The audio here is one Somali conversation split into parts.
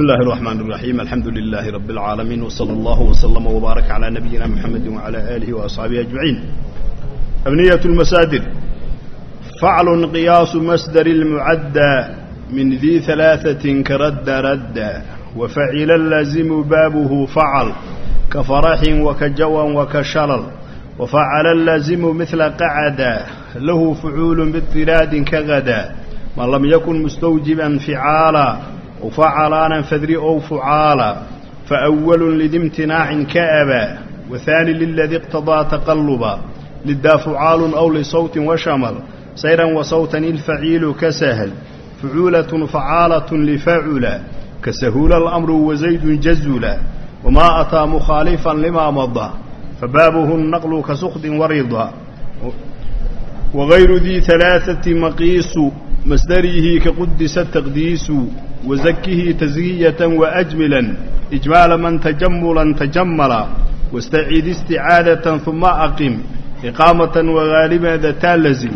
بسم الله الرحمن الرحيم الحمد لله رب العالمين وصلى الله وسلم وبارك على نبينا محمد وعلى آله وأصحابه أجمعين أبنية المسادر فعل قياس مصدر المعدى من ذي ثلاثة كرد رد وفعل اللازم بابه فعل كفرح وكجوى وكشلل وفعل اللازم مثل قعد له فعول باضطراد كغدا ما لم يكن مستوجبا فعالا وفعلانا فذري أو فعالا فأول لذي امتناع كأبا وثاني للذي اقتضى تقلبا للدا فعال أو لصوت وشمل سيرا وصوتا الفعيل كسهل فعولة فعالة لفعل كسهول الأمر وزيد جزلا وما أتى مخالفا لما مضى فبابه النقل كسخد ورضا وغير ذي ثلاثة مقيس masdarihi kaqudisa taqdiisu wazakihi taskiyata waajmilan ijmaala man tajamulan tajamala wastaciid isticaadatan uma aqim iqaamatan wagaalimeeda taalazim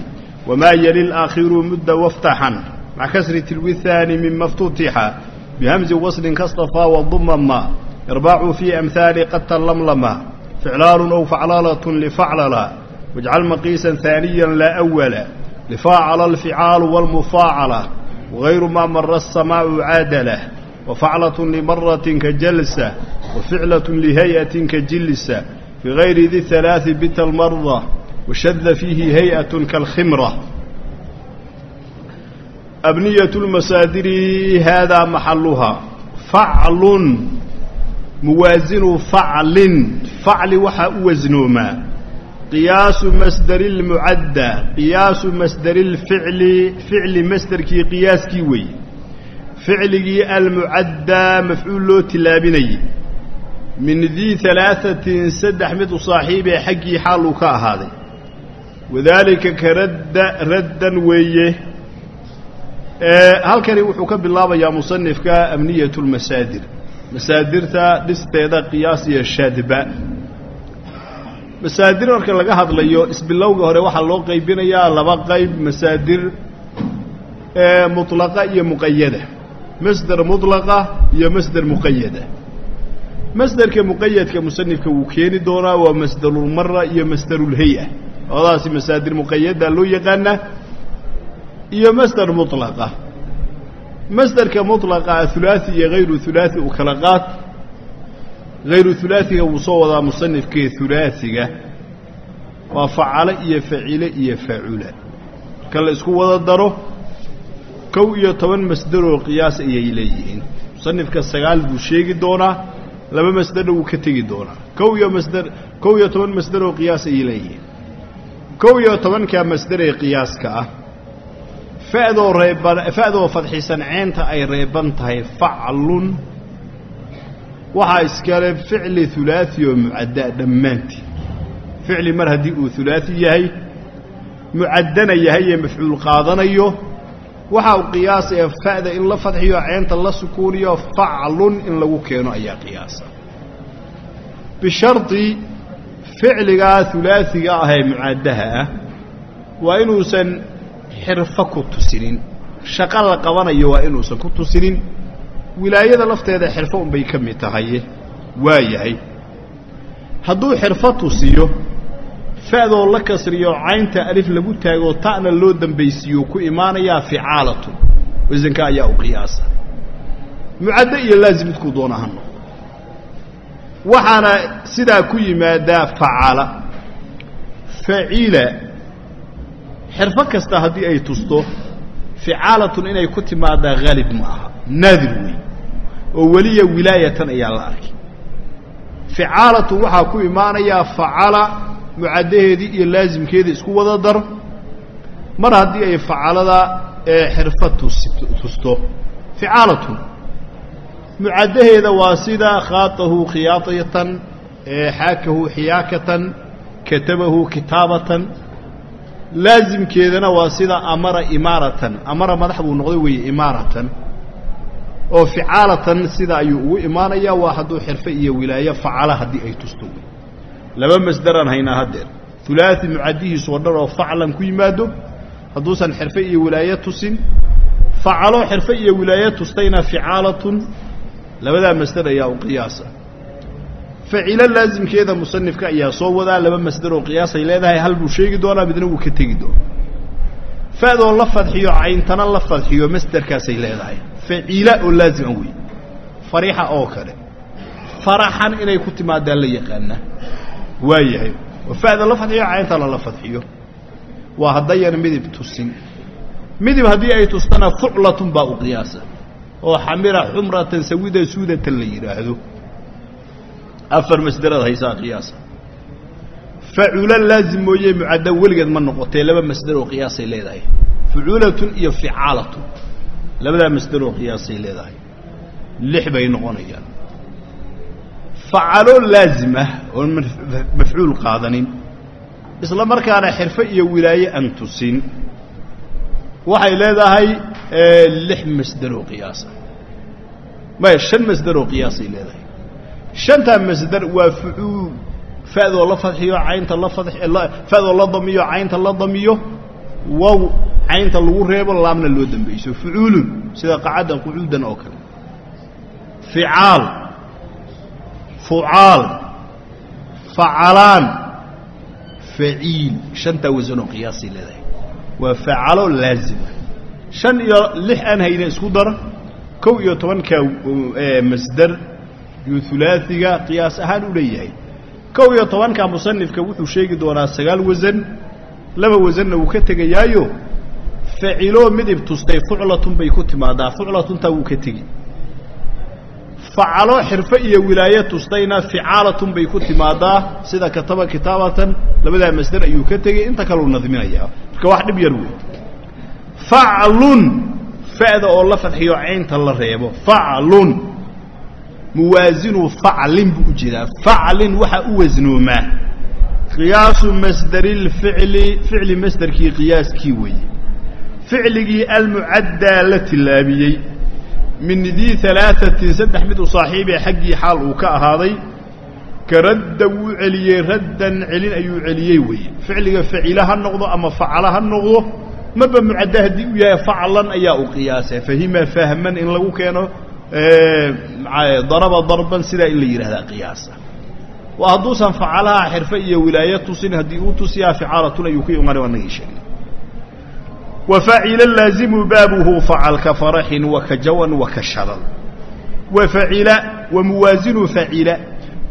wamaa yeli laakhiru mudda waftaxan. Maca kasri tilwithaani mima ftutixa bihamzi waslin kastafaa wadumama irbaacu fii amhaali qadta lamlama ficlaalu ow faclalatu lifaclala wajcal maqiisan haaniya laa awala ثانيا لا أولا لفاعل الفعال والمفاعلة وغير ما مر السماء عادلة وفعلة لمرة كجلسة وفعلة لهيئة كجلسة في غير ذي الثلاث بت المرضى وشذ فيه هيئة كالخمرة أبنية المسادر هذا محلها فعل موازن فعل qiyaasu masdari lmucadda qiyaasu masdari lficli ficli masderkii qiyaaskii weeye. Ficligii almucaddaa mafcuul loo tilaabinayay min dii alaaثatin saddex mid u saaxiibee xaggii xaaluu ka ahaaday. Wadaalika ka radda raddan weeye. Halkani wuxuu ka bilaabayaa musanifka amniyat اlmasaadir masaadirta dhisteeda qiyaas iyo shaadba masaadir marka laga hadlayo isbilowga hore waxaa loo qaybinayaa laba qayb masaadir mutlaqa iyo muqayada masder mutlaqa iyo masder muqayada masderka muqayadka musanifka wuu keeni doonaa waa masdarulmara iyo masdarulhay-a labadaasi masaadir muqayada loo yaqaana iyo masder mutlaqa. Masderka mutlaqa hulaasi iyo hayru hulaasi u kala qaad hayru hulaasiga wuu soo wadaa musanifkee hulaasiga waa facalo iyo facile iyo facula ka la isku wada daro kow iyo toban masderoo qiyaas ayay leeyihiin. Musanifka sagaal buu sheegi doonaa laba masderna wuu ka tegi doonaa. Kow iyo masder kow iyo toban masderoo qiyaas ayay leeyihiin. Kow iyo tobankaa masderee qiyaaska ah fa'doo reeban fa'doo fadxisan ceenta ay reeban tahay faclun waxaa iskale ficli hulaasi oo mucaddaa dhammaantii ficli mar haddii uu hulaasi yahay mucaddana yahay ee mafcuul qaadanayo waxa uu qiyaasaya fa'da in la fadxiyo ceenta la sukuuniyo faclun in lagu keeno ayaa qiyaasa bishardi ficligaa hulaasiga ah ee mucaddaha ah waa inuusan xirfo ku tusinin. Shaqo la qabanayo waa inuusan ku tusinin wilaayada lafteeda xirfo unbay ka mid tahay waa yahay hadduu xirfo tusiyo fa'doo la kasriyo caynta alif lagu taagoo ta'na loo dambaysiiyo ku imaanayaa ficaalatun wasanka ayaa u qiyaasa. Mucaddo iyo laazim midkuu doona ha noqdo waxaana sidaa ku yimaadaa facala faciila xirfo kasta haddii ay tusto ficaalatun inay ku timaadaa haalib ma aha. Naadir wey oo weliya wilaayatan ayaa la arkay. Ficaalatun waxaa ku imaanayaa facala mucaddaheedii iyo laasimkeedii isku wada dar mar haddii ay facalada xirfo tusto. Ficaalatun mucaddaheeda waa sida khaatahu khiyaatatan xaakahu xiyaakatan katabahu kitaabatan. Laasimkeedana waa sida amara imaaratan. Amara madax buu noqday weeye imaaratan oo ficaalatan sida ayuu ugu imaanayaa waa hadduu xirfo iyo wilaayo facala haddii ay tusto. Laba masderaan haynaa haddeer. Hulaasi mucaddihiisu oo dhan oo faclan ku yimaado hadduusan xirfo iyo wilaayo tusin. Facalo xirfo iyo wilaayo tustayna ficaalatun labadaa masder ayaa u qiyaasa. Facilo laasimkeeda musanifka ayaa soo wadaa laba masder oo qiyaasay leedahay hal buu sheegi doonaa midna wuu ka tegi doona fa'doo la fadxiyo cayntana la fadxiyo masderkaasay leedahay facila oo laazima wey farixa oo kale. Faraxan inay ku timaadaan la yaqaana waa yahay oo fa'da la fadxiyo cayntana la fadxiyo waa haddayana midib tusin. Midib haddii ay tustana fuclatun baa u qiyaasa. Oo xamira xumratan sawida suudatan la yidhaahdo afar masderad haysaa qiyaasa. Facula laazim mooye mucadda weligeed ma noqotee laba masder oo qiyaasay leedahay. Fucuulatun iyo ficaalatun labadaa masder oo qiyaasay leedahay. lix bay noqonayaan. facalo laazim ah oon mafcuul qaadanin isla markaana xirfo iyo wilaaye aan tusin waxay leedahay lix masder oo qiyaasa maya shan masder oo qiyaasay leedahay. shantaa masder waa fucuul fa'doo la fadxiyo caynta la fad fa'doo la damiyo caynta la damiyo wow caynta lagu reebo laamna loo dambayso fucuulun sida qacaddan qucuudan oo kale. Ficaal fucaal facalaan faciil shantaa wasan oo qiyaasay leedahay. Waa facalo laazima shan iyo lix aan hayna isku dara kow iyo tobanka masder yuu hulaaiga qiyaas ahaan u leeyahay. Kow iyo tobanka musanifka wuxuu sheegi doonaa sagaal wasan laba wasanna wuu ka tegayaayo faciloo midib tustay fuclatun bay ku timaadaa fuclatuntaa wuu ka tegi. Facalo xirfo iyo wilaaye tustayna ficaalatun bay ku timaadaa sida kataba kitaabatan labadaa masder ayuu ka tegey inta kaleu nadminayaa marka wax dhib yar wey faclun fa'da oo la fadxiyo caynta la reebo. Faclun muwaasinu faclin buu u jeedaa. Faclin waxaa u wasnoomaa qiyaasu masdari lficli ficli masderkii qiyaaskii weeye ficligii almucaddaa la tillaabiyey. Min dii alaaثatin saddex mid u saaxiibee xaggii xaal uu ka ahaaday. Ka radda wuu celiyey raddan celin ayuu celiyey weeye ficliga facila ha noqdo ama facala ha noqdo maba mucadda haddii uu yahay faclan ayaa u qiyaasa fahima fahman in lagu keeno daraba darban sidaa in la yidhahdaa qiyaasa. Waa hadduusan facalaha xirfe iyo wilaaye tusin haddii uu tusiyaa ficaalatun ayuu ku imaanay waa nagii sheegay wafacila laazimu baabuhu facalka faraxin wakajawan wakashadal waacila wamuwaasinu facila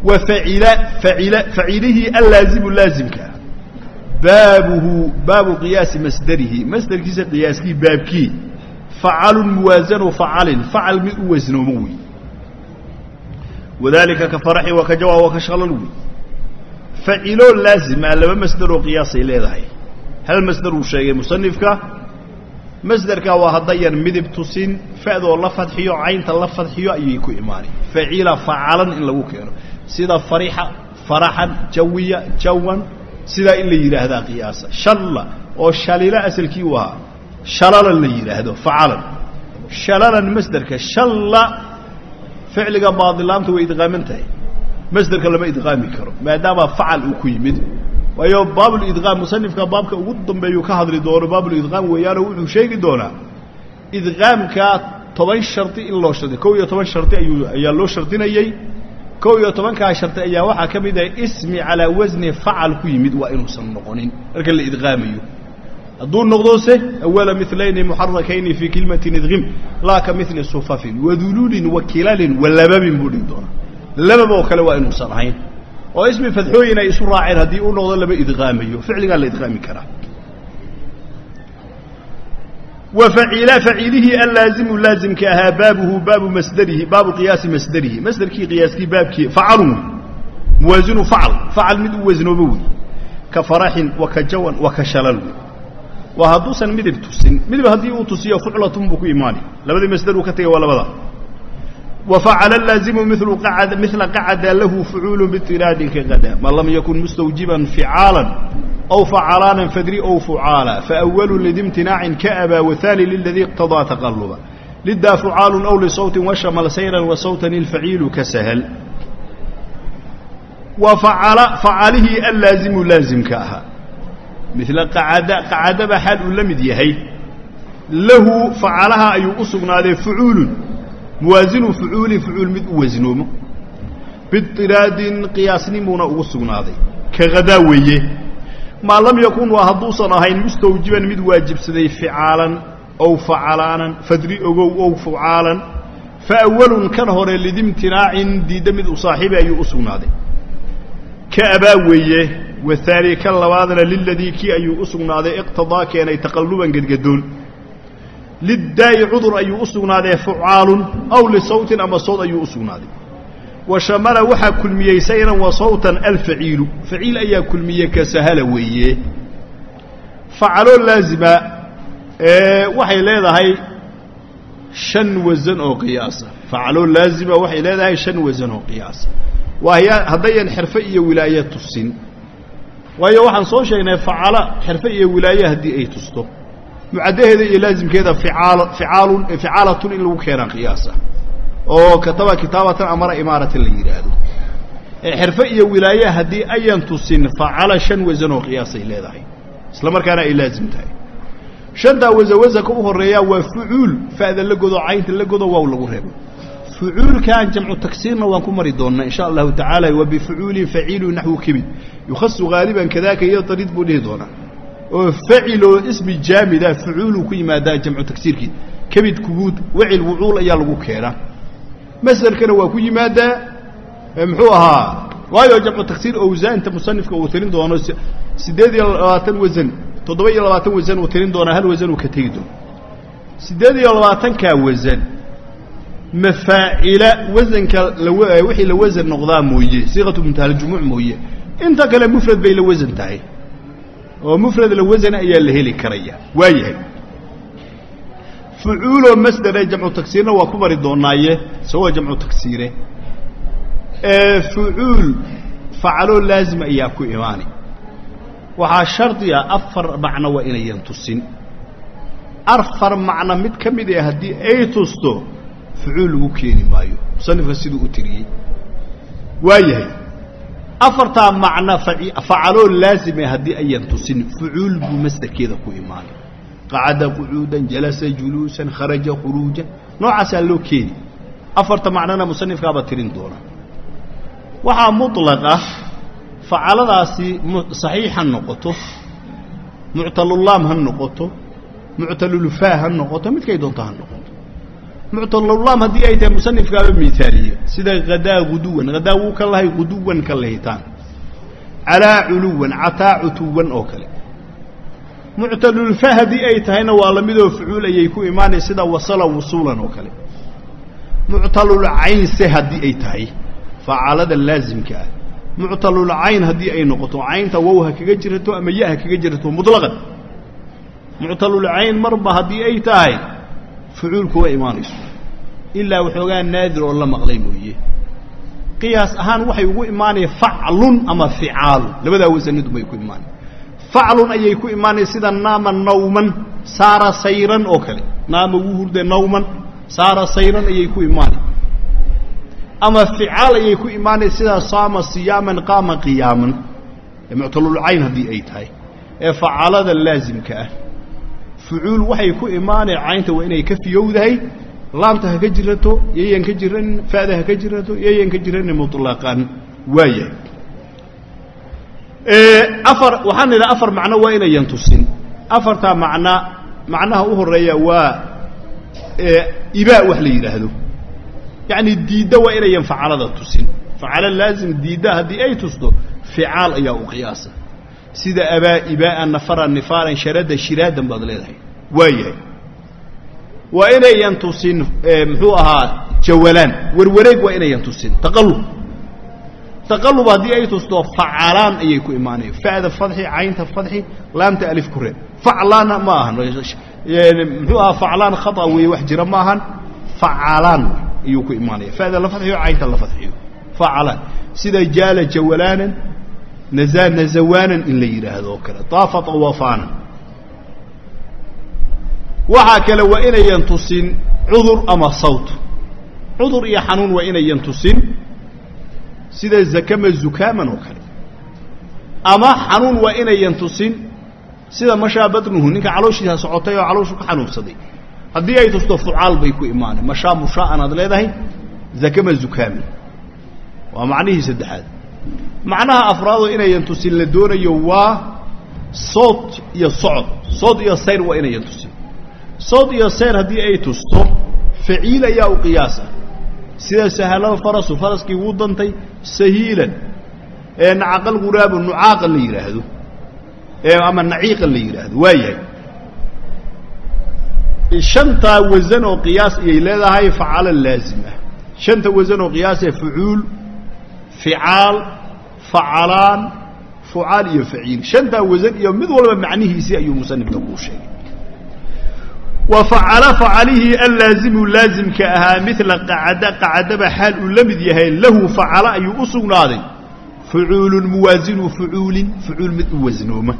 waacila acila facilihii allaazimu laazimka baabuhu baabu qiyaasi masdarihi masderkiisa qiyaaskii baabkii facalun muwaasanu facalin facal mid u wasnooma wey wadalika ka faraxi wakajawaa wakashalal wey faciloo laazima laba masderoo qiyaasay leedahay. Hal masderuu sheegay musanifka masderka waa haddayan midib tusin fa'doo la fadxiyo caynta la fadxiyo ayay ku imaanay facila facalan in lagu keeno. Sida farixa faraxan jawiya jawan sidaa in la yidhaahdaa qiyaasa. Shalla oo shalila asalkii ahaa shalalan la yidhaahdo facalan shalalan masderka shalla ficliga baadilaamta way idqaaman tahay. Masderka lama idqaami karo maadaama facal uu ku yimid waayo baabulidqaam musanifka baabka ugu dambeeyuu ka hadli doono baabulidqaam weeyaanoo wuxuu sheegi doonaa. Idqaamkaa toban shardi in loo shardi kow iyo toban shardi ayuu ayaa loo shardinayey. Kow iyo tobankaa shardi ayaa waxaa ka mid ah ismi calaa wasni facal ku yimid waa inuusan noqonin marka la idqaamayo hadduu noqdose awala milayni muxarakayni fii kelimatin idqim laa ka mili sufafin wadululin wa kilalin wa lababin buu dhigi doonaa. Labab oo kale waa inuusan ahayn oo ismi fadxooyin ay isu raaceen haddii uu noqdo lama idqaamayo. Ficligaa la idqaami karaa. Wa facila facilihii allaazimu laazimka ahaa baabuhu baabu masderihi baabu qiyaasi masderihi masderkii qiyaaskii baabkii facalun muwaasinu facal. Facal mid u wasnoobo wey. Ka faraxin wa ka jawan wa ka shalal wey. Waa hadduusan midib tusin. Midib haddii uu tusiyo fuclatun buu ku imaani. Labadii masder uu ka tegay waa wfacala laazimu mila qacada lahu fucuulu btiraadin kaqada man lam yakun mustawjiban ficaala aw facalaana fadri ow fucaala faawalu lidimtinaacin kaaba wahaani liladii iqtadaa taqaluba lidaa fucaalun aw lisawtin washamal sayran wa sawtan ilfaciilu ka sahal. Waa facala facalihii allaazimu laazimka ahaa mila qacada qacadaba xaal uu la mid yahay. Lahu facalaha ayuu u sugnaaday fucuulun muwaasinu fucuulin fucuul mid u wasnoomo biiraadin qiyaasnimuuna ugu sugnaaday. Ka hadaa weeye. Maa lam yakun waa hadduusan ahayn mustawjiban mid waajibsaday ficaalan ow facalaanan fadri ogow ow fucaalan fa awalun kan hore lidimtinaacin diidda mid u saaxiibay ayuu u sugnaaday. Ka abaa weeye wahaani kan labaadna liladii kii ayuu u sugnaaday iqtadaa keenay taqalluban gedgadoon liddaa'i cudur ayuu u sugnaaday fucaalun aw lisawtin ama sawd ayuu u sugnaaday wa shamala waxaa kulmiyey sayran wa sawtan alfaciilu faciil ayaa kulmiye ka sahala weeye facaloo laazima waxay leedahay shan wasan oo qiyaasa facaloo laazima waxay leedahay shan wasan oo qiyaasa waaya haddayan xirfe iyo wilaaye tusin waayo waxaan soo sheegnay facala xirfe iyo wilaaye haddii ay tusto mucaddaheeda iyo laazimkeeda ficaal ficaalun ficaalatun in lagu keenaa qiyaasa. Oo kataba kitaabatan amara imaaratan la yidhaahdo xirfe iyo wilaaye haddii ayan tusin facala shan wasan oo qiyaasay leedahay. Isla markaana ay laazim tahay shantaa wasa wasanka u horreeyaa waa fucuul. Fa'da la godo caynta la godo waaw lagu reebo. Fucuulkan jamcu tagsiirna waan ku mari doonnaa insha allahu tacaala wa bifucuulin faciilu naxwu kibid yukhasu haaliban kadaaka iyo dariid buu dhihi doonaa oo faciloo ismi jaamida fucuuluu ku yimaadaa jamcu tagsiirkii. Kebid kuguud wacil wucuul ayaa lagu keenaa masderkana waa ku yimaadaa muxuu ahaa waayo jamcu tagsiir owsaanta musanifka uu tirin doono siddeed iyo labaatan wasan toddoba iyo labaatan wasan uu tirin doonaa hal wasan uu ka tegi doono. Siddeed iyo labaatankaa wasan mafaacila wasanka wixii la wasan noqdaa mooye siiqatu muntahaljumuuc mooye. Inta kale mufrad bay la wasan tahay oo mufrad la wasan ayaa la heli karaya. Waa yahay. Fucuuloo masdere jamcu tagsiirna waa ku mari doonaaye isagoo jamcu tagsiire. Fucuul facaloo laazim ayaa ku imaani. Waxaa shardiga afar macno waa inayan tusin. Afar macno mid ka mid ah haddii ay tusto fucuul lagu keeni maayo. Musanifka siduu u tiriyey. Waa yahay afartaa macno facaloo laazime haddii ayan tusin fucuul buu masderkeeda ku imaanay. Qacada qucuudan jalasa juluusan kharaja khuruujan noocaasaa loo keeni. Afarta macnona musanifkaaba tirin doona. Waxaa muطlaqa facaladaasi saxiix ha noqoto muctalulaam ha noqoto muctalulfaa ha noqoto midkay doonto ha noqoto muctalulaam haddii ay tahay musanifkaaba miaaliye sida hadaa guduwan hadaa wuu ka lahay guduwan ka lahitaan. Calaa culuwan cataa cutuwan oo kale. Muctalulfa haddii ay tahayna waa lamidoo fucuul ayay ku imaanay sida wasala wusuulan oo kale. Muctalulcaynse haddii ay tahay facalada laazimka ah. Muctalulcayn haddii ay noqoto caynta wow ha kaga jirato ama ya ha kaga jirato muطlaqan muctalulcayn marba haddii ay tahay fucuul kuma imaanayso ilaa waxoogaa naadir oo la maqlay mooye. Qiyaas ahaan waxay ugu imaanaya faclun ama ficaalun. Labadaa wasanid bay ku imaanay faclun ayay ku imaanaya sida naama nawman saara sayran oo kale. Naama wuu hurde nawman saara sayran ayay ku imaanay ama ficaal ayay ku imaanaya sidaa saama siyaaman qaama qiyaaman. Muctalulcayn haddii ay tahay. Ee facaalada laazimka ah fucuul waxay ku imaanaya caynta waa inay ka fiyowdahay laamta ha ka jirato yayan ka jiranin fa'da ha ka jirato yayan ka jiranin muطlaqan waayahay afar waxaan nidhaha afar macno waa inayan tusin afartaa macna macnaha u horreeya waa ibaa wax la yidhaahdo. Yacni diidda waa inayan facalada tusin. Facalo laazim diidda haddii ay tusto ficaal ayaa u qiyaasa sida abaa ibaa'an nafaran nifaaran sharada shiraadan baad leedahay. Waayahay waa inayan tusin muxuu ahaa jawalaan. Werwareeg waa inayan tusin taqalub taqalub haddii ay tusto facalaan ayay ku imaanaya fa'da fadxi caynta fadxi laamta alif ku reeb faclaanna ma ahan. Muxuu ahaa faclaan khata weeye wax jira ma ahan. Facalaan ayuu ku imaanaya. Fa'da la fadxiyo caynta la fadxiyo. Facalaan sida jaala jawalaanan nazawaanan in la yidhaahdo oo kale taafa tawafaanan waxaa kale waa inayan tusin cudur ama sawt cudur iyo xanuun waa inayan tusin sida zakama zukaaman oo kale ama xanuun waa inayan tusin sida mashaa batnuhu ninka calooshiisa socotay oo calooshu ka xanuunsaday haddii ay tusto fucaal bay ku imaanay mashaa mushaa'an aad leedahay zakama zukaami waa macnihii saddexaad macnaha afraadoo inayan tusin la doonayo waa sood iyo socod. Sood iyo sayr waa inayan tusin sood iyo sayr haddii ay tusto faciil ayaa u qiyaasa sida sahalal farasu faraskii wuu dantay sahiilan. Ee nacaqal ghuraabu nucaaqan la yidhaahdo ama naciiqan la yidhaahdo waa yahay. Shantaa wasan oo qiyaas ayay leedahay facala laazima shanta wasan oo qiyaasee fucuul ficaal facalaan fucaal iyo faciil. Shantaa wasan iyo mid walba macnihiisii ayuu musanifka kuu sheegay. Wa facala facalihii allaazimu laazimka ahaa midla qacada qacadaba xaal uu la mid yahay lahu facala ayuu u sugnaaday. Fucuulun muwaasinu fucuulin fucuul mid u wasnooma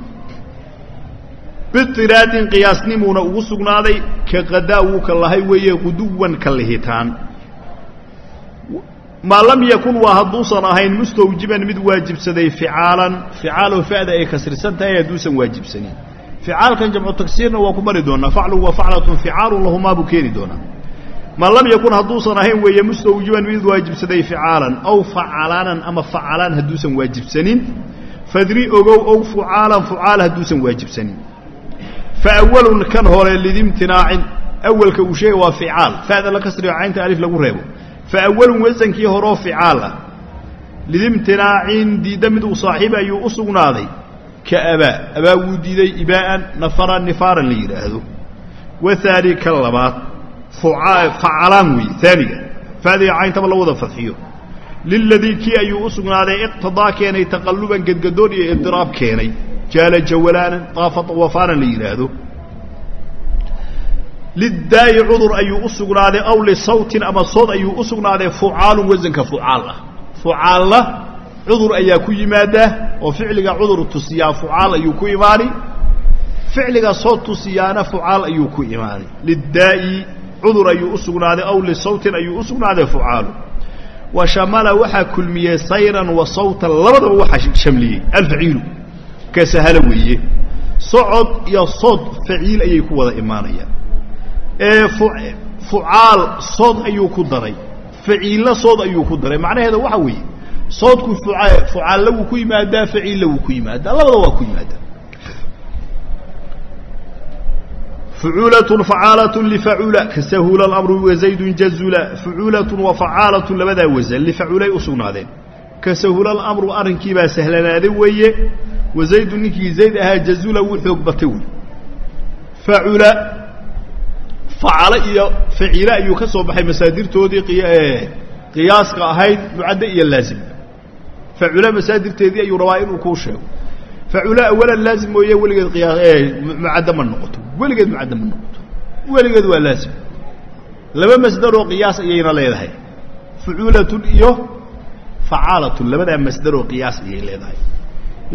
biiraadin qiyaasnimuuna ugu sugnaaday ka qadaa wuu ka lahay weeye quduwan ka lihitaan maa lam yakun waa hadduusan ahayn mustawjiban mid waajibsaday ficaalan. Ficaaloo fa'da ay kasrisan tahay hadduusan waajibsanin. Ficaalkan jamcu tagsiirna waa ku mari doonaa. Faclu wa faclatun ficaalun lahumaa buu keeni doonaa. Maa lam yakun hadduusan ahayn weeye mustawjiban mid waajibsaday ficaalan aw facalaanan ama facalaan hadduusan waajibsanin. Fadri ogow ow fucaalan fucaal hadduusan waajibsanin. Faawalun kan hore lidimtinaacin awalka uu sheega waa ficaal. Fa'da la kasriyo caynta alif lagu reebo faawalun wasankii horoo ficaal ah. Lidimtinaacin diidda mid uu saaxiib ayuu u sugnaaday. Ka abaa abaa wuu diiday ibaa'an nafaran nifaaran la yidhaahdo. Wahaani ka labaad facalaan weeye aaniga fa'diga cayntaba la wada fadxiyo. Liladii kii ayuu u sugnaaday iqtidaa keenay taqalluban gedgadoon iyo idiraab keenay. Jaala jawalaanan daafa awafaanan la yidhaahdo lidaa'i cudur ayuu u sugnaaday aw lisawtin ama sood ayuu u sugnaaday fucaalun wasanka fucaal ah fucaalla cudur ayaa ku yimaadaa oo ficliga cudur tusiyaa fucaal ayuu ku imaani ficliga sood tusiyaana fucaal ayuu ku imaanay lidaa'i cudur ayuu u sugnaaday aw lisawtin ayuu u sugnaaday fucaalu wa shamala waxaa kulmiyey sayran wa sawtan labadaba waxaa shamliyey alfaciilu ka sahalo weeye socod iyo sood faciil ayay ku wada imaanayaan ee fucaal sood ayuu ku daray. Faciilla sood ayuu ku daray. Macnaheeda waxa weeye soodku fucaalla wuu ku yimaadaa faciilla wuu ku yimaadaa. Labada waa ku yimaadaa. Fucuulatun facaalatun lifacuula kasahula alamru wazaydun jazula. Fucuulatun wa facaalatun labadaa wasan lifacuulay u sugnaadeen. Kasahula alamru arrinkiibaa sahlanaaday weeye. Wazaydun ninkii zayd ahaa jazula wuu facalo iyo faciile ayuu ka soo baxay masaadirtoodii qiyaaska ahayd mucadde iyo laazim. Facula masaadirteedii ayuu rabaa inuu kuu sheego. Facula awalan laazim mooye weligeed mucadde ma noqoto. Weligeed mucadde ma noqoto. Weligeed waa laazim. Laba masdaroo qiyaas ayayna leedahay. Fucuulatun iyo facaalatun. Labadaa masdaroo qiyaas ayay leedahay.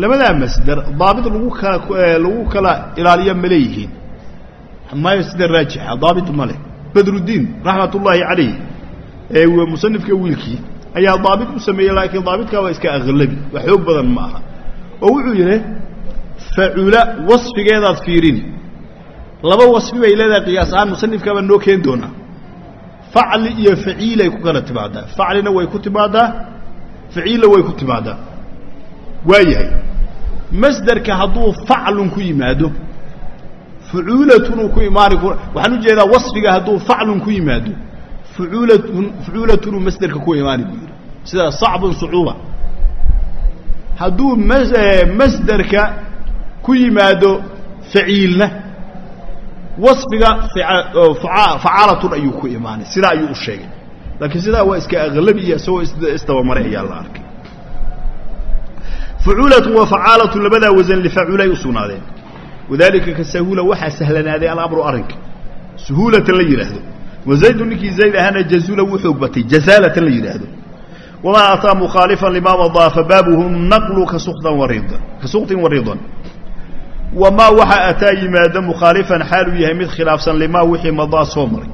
Labadaa masder daabit lagu kala lagu kala ilaaliya ma leeyihiin mayo sida raajixa daabit ma leh badrudiin raxmat ullaahi calayh ee musanifka wiilkii ayaa daabit u sameeyey laakiin daabitkaa waa iska aklabi wax xoog badan ma aha. Oo wuxuu yidhi facula wasfigeedaad fiirini laba wasfi bay leedahay qiyaas ahaan musanifkaabaa noo keeni doonaa. Facli iyo faciilay ku kala timaadaa. Faclina way ku timaadaa faciilla way ku timaadaa. Waa yahay masderka hadduu faclun ku yimaado fucuulatun uu ku imaani waxaan u jeedaa wasfiga hadduu faclun ku yimaado. Fucuulatun fucuulatunuu masderka ku imaani buu yidhi sida sacbun sucuuba. Hadduu masderka ku yimaado faciilna wasfiga facaalatun ayuu ku imaanay sidaa ayuu u sheegay. Laakiin sidaa waa iska aklabi iyo isagoo isdabamaray ayaa la arkay. Fucuulatun wa facaalatun labadaa wasan lifaculay u sugnaadeen wadalika ka sahula waxaa sahlanaaday alamru arrinka. Suhuulatan la yidhaahdo wazaydu ninkii zayd ahaana jazula wuu xoog batay. Jazaalatan la yidhaahdo wamaa ataa mukhaalifan lima madaa fabaabuhu naqlu ka suqtin waridan wamaa waxaa ataa yimaado mukhaalifan xaaluu yahay mid khilaafsan limaa wixii madaa soo maray.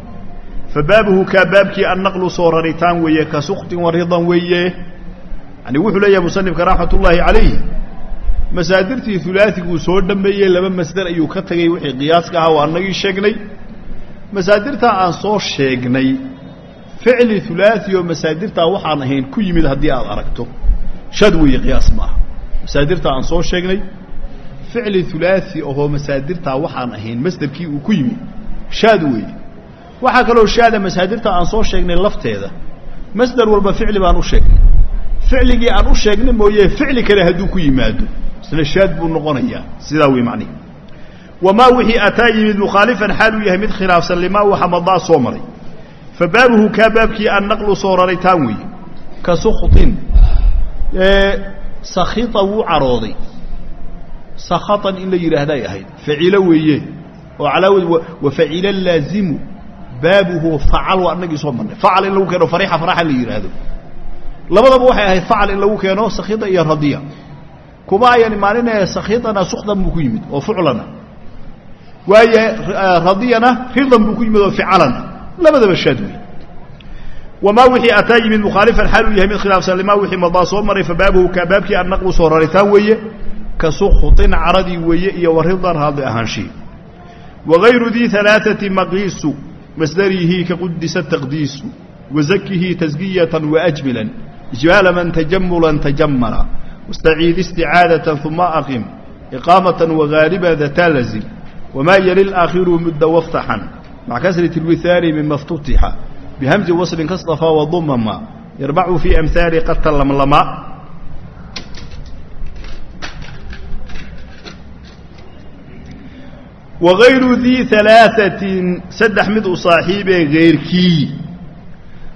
Fabaabuhu kaa baabkii annaqlu soo raritaan weeye ka suqtin waridan weeye. Yani wuxuu leeyahay musanifka raxmat ullaahi calayh masaadirtii ulaatiguu soo dhameeyey laba masder ayuu ka tegey wixii qiyaaska ahaa waa anagii sheegnay. Masaadirtaa aan soo sheegnay ficli ulaai oo masaadirtaa waxaan ahayn ku yimid haddii aad aragto. Shad weeye qiyaas maaha masaadirtaa aan soo sheegnay ficli ulaai ohoo masaadirtaa waxaan ahayn masderkii uu ku yimid. Shaad weeye. Waxaa kaloo shaada masaadirta aan soo sheegnay lafteeda masder walba ficli baan u sheegnay. Ficligii aan u sheegnay mooye ficli kale hadduu ku yimaado isna shaad buu noqonayaa sidaa wey macnihi wamaa wixii ataa yimid mukhaalifan xaaluu yahay mid khilaafsan limaa waxa madaa soo maray. Fa baabuhu kaa baabkii annaqlu soo raritaan weeye ka sukhtin. Sakhita wuu carooday. Sakhatan in la yidhaahday ahayd. Facilo weeye. Oo calaawad wa facila laazimu baabuhu facal waa anagii soo marnay. Facal in lagu keeno farixa faraxa la yidhaahdo labadaba waxay ahayd facal in lagu keeno sakhita iyo radiya kuma ayan imaaninee sakhitana sukdan buu ku yimid oo fuclana. Waaye radiyana ridan buu ku yimid oo ficalana. Labadaba shaad wey wamaa wixii ataa yimid mukhaalifan xaal uu yahay mid khilaafsan limaa wixii madaa soo maray fa baabuhu kaa baabkii annaqlu soo raritaan weeye ka sukhutin caradii weeye iyo wa ridan raadli ahaanshii wagayru dii alaaثati maqiisu masdarihi kaqudisa taqdiisu wazakihi tasgiyatan waajmilan ijmaala man tajamulan tajamala wastaciid isticaadatan uma aqim iqaamatan wagaaliba dataa lazim wamaa yali laakhiru mudda waftaxan maca kasrati lwithaani mima ftutixa bihamzi waslin kastafa wadumama yarbacu fii amhaali qad talamlama wagayru dii alaaثatin saddex mid u saaxiibee geyrkii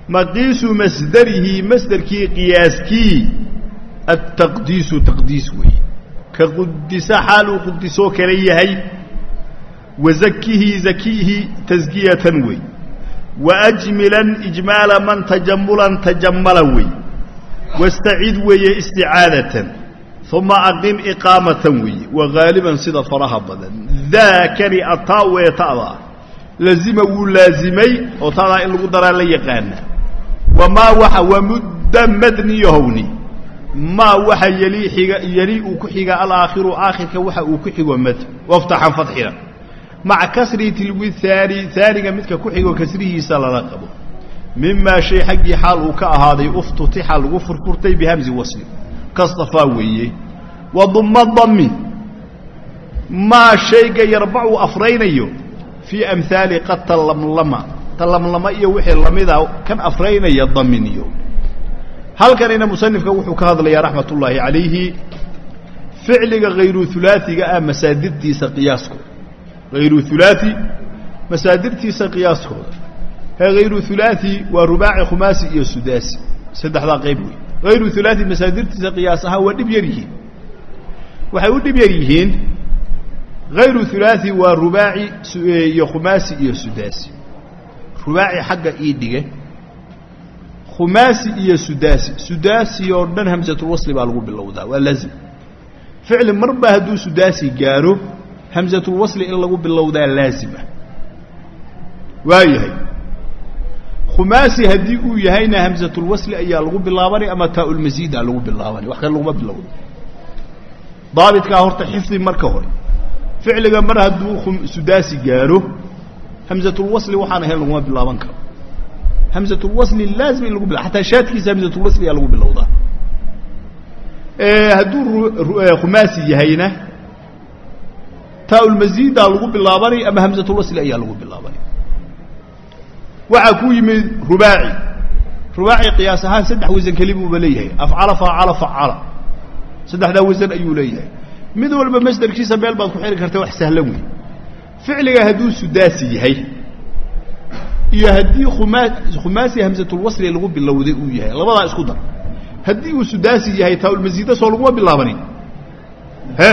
maqiisu masdarihi masderkii qiyaaskii ataqdiisu taqdiis weeye ka qudisa xaal uu qudisoo kale yahay wazakihi zakihi tasgiyatan wey waajmilan ijmaala man tajamulan tajamala wey wastacid weeye isticaadatan uma aqim iqaamatan weeye wa haaliban sida faraha badan daakani ataa wee ta'da lazima wuu laazimay oo tadaa in lagu daraa la yaqaana wamaa waxa wamudda madniyahowni maa waxa yeli uu ku xiga alaakhiru aakhirka waxa uu ku xigo mad. Waftaxan fadxina maca kasri tilwi haaniga midka ku xigo kasrihiisa lala qabo. Mimaa shay xaggii xaal uu ka ahaaday uftutixa lagu furfurtay bihamzi wasli. Kastafaa weeye. Wa dumma dami maa shayga yarbacu afraynayo fii amhaali qad talamlama. Talamlama iyo wixii lamida kan afraynaya daminiyo halkanina musanifka wuxuu ka hadlayaa raxmat ullaahi calayhi ficliga hayru hulaaiga ah masaadirtiisa qiyaaskooda. Hayru hulaai masaadirtiisa qiyaaskooda. He hayru hulaai waa rubaaci khumaasi iyo sudaasi. Saddexdaa qayb wey hayru hulaai masaadirtiisa qiyaas ahaan waa dhib yar yihiin. Waxay u dhib yar yihiin hayru hulaai waa rubaaci iyo khumaasi iyo sudaasi. Rubaaci xagga ii dhige khumaasi iyo sudaasi sudaasi oo dhan hamsatulwasli baa lagu bilowdaa. Waa laazim ficli marba hadduu sudaasi gaaro hamsatulwasli in lagu bilowdaa laazima. Waayahay. Khumaasi haddii uu yahayna hamsatulwasli ayaa lagu bilaabanay ama taaulmasiida lagu bilaabanay wax kale laguma bilowdo. Daabitkaa horta xifdi marka hore. Ficliga mar hadduu sudaasi gaaro hamsatulwasli waxaan ahayn laguma bilaaban karo hamsatulwasli laazim in lagu bila xataa shaadkiisa hamsatulwasli ayaa lagu bilowdaa hadduu khumaasi yahayna taaulmasiida lagu bilaabanay ama hamsatulwasli ayaa lagu bilaabanay waxaa ku yimid rubaaci. Rubaaci qiyaas ahaan saddex wasan kelibuuba leeyahay. Afcala faacala facala saddexdaa wasan ayuu leeyahay. Mid walba masderkiisa meel baad ku xiri karta wax sahlan wey ficliga hadduu sudaasi yahay iyo haddii khuma khumaasi hamsatulwasli lagu bilowday uu yahay labadaa isku dar. Haddii uu sudaasi yahay taaulmasiida soo laguma bilaabanin he?